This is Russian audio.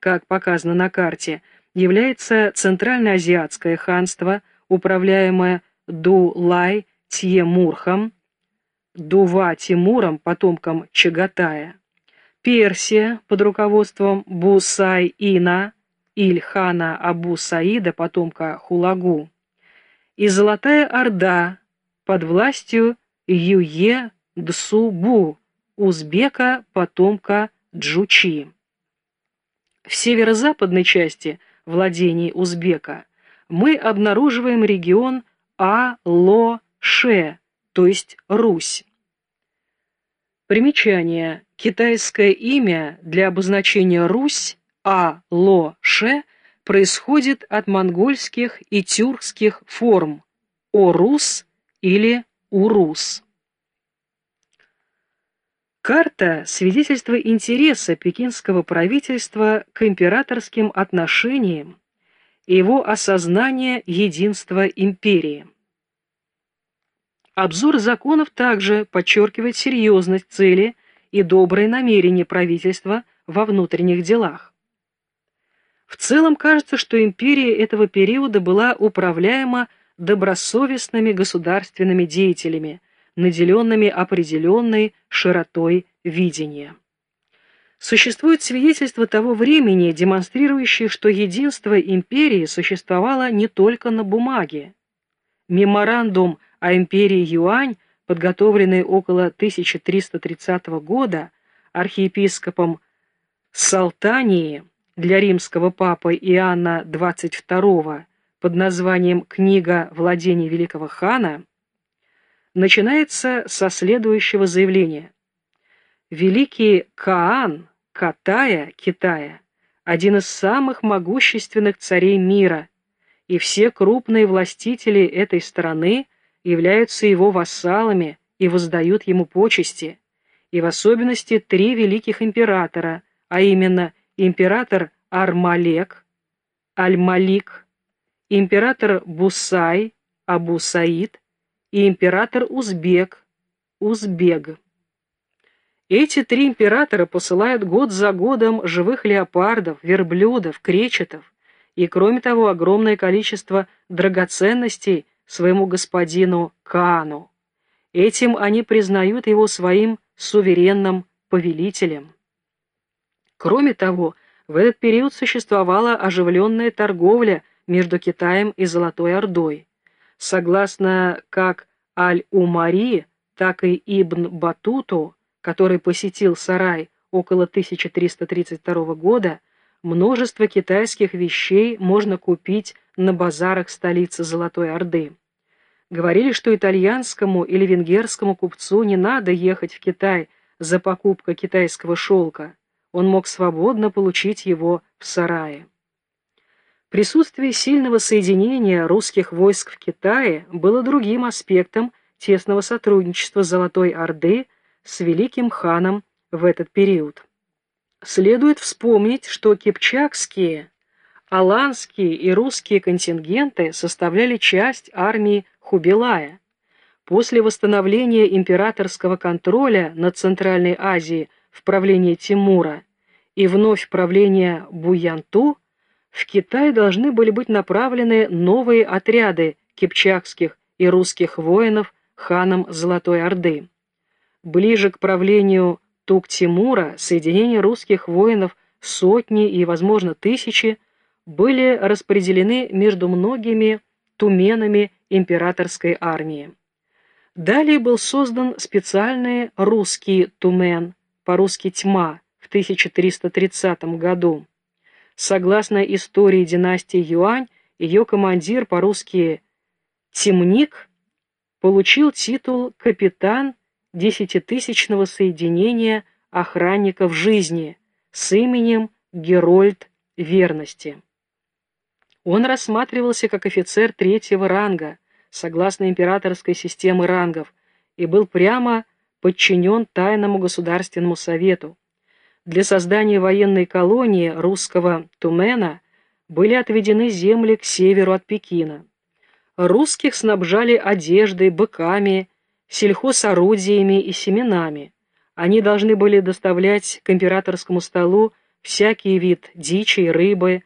как показано на карте, является Центральноазиатское ханство, управляемое Ду-Лай Тьемурхом, Дува Тимуром, потомком Чагатая, Персия под руководством Бусай-Ина, Ильхана Абу Саида, потомка Хулагу, и Золотая Орда под властью Юе Дсубу, узбека, потомка Джучи. В северо-западной части владений узбека мы обнаруживаем регион А-Ло-Ше, то есть Русь. Примечание. Китайское имя для обозначения Русь А-Ло-Ше происходит от монгольских и тюркских форм Орус или Урус. Карта – свидетельство интереса пекинского правительства к императорским отношениям и его осознание единства империи. Обзор законов также подчеркивает серьезность цели и добрые намерения правительства во внутренних делах. В целом кажется, что империя этого периода была управляема добросовестными государственными деятелями, наделенными определенной широтой видения. Существует свидетельство того времени, демонстрирующее, что единство империи существовало не только на бумаге. Меморандум о империи Юань, подготовленный около 1330 года архиепископом Салтании для римского папы Иоанна XXII под названием «Книга владений великого хана», начинается со следующего заявления. Великий Каан, Катая, Китая, один из самых могущественных царей мира, и все крупные властители этой страны являются его вассалами и воздают ему почести, и в особенности три великих императора, а именно император Армалек, Аль-Малик, император Бусай, Абу Саид и император Узбек, Узбег. Эти три императора посылают год за годом живых леопардов, верблюдов, кречетов и, кроме того, огромное количество драгоценностей своему господину Каану. Этим они признают его своим суверенным повелителем. Кроме того, в этот период существовала оживленная торговля между Китаем и Золотой Ордой. Согласно как Аль-Умари, так и Ибн Батуту, который посетил Сарай около 1332 года, множество китайских вещей можно купить на базарах столицы Золотой Орды. Говорили, что итальянскому или венгерскому купцу не надо ехать в Китай за покупкой китайского шелка, он мог свободно получить его в сарае. Присутствие сильного соединения русских войск в Китае было другим аспектом тесного сотрудничества Золотой Орды с Великим ханом в этот период. Следует вспомнить, что кипчакские, аланские и русские контингенты составляли часть армии Хубилая. После восстановления императорского контроля над Центральной Азией в правлении Тимура и вновь правления Буянту, в Китай должны были быть направлены новые отряды кипчакских и русских воинов ханом Золотой Орды. Ближе к правлению Тук-Тимура соединения русских воинов сотни и, возможно, тысячи были распределены между многими туменами императорской армии. Далее был создан специальный русский тумен, по-русски «тьма», в 1330 году. Согласно истории династии Юань, ее командир, по-русски «темник», получил титул «капитан десятитысячного соединения охранников жизни» с именем Герольд Верности. Он рассматривался как офицер третьего ранга, согласно императорской системе рангов, и был прямо подчинен Тайному государственному совету. Для создания военной колонии русского Тумена были отведены земли к северу от Пекина. Русских снабжали одеждой, быками, сельхозорудиями и семенами. Они должны были доставлять к императорскому столу всякий вид дичи и рыбы,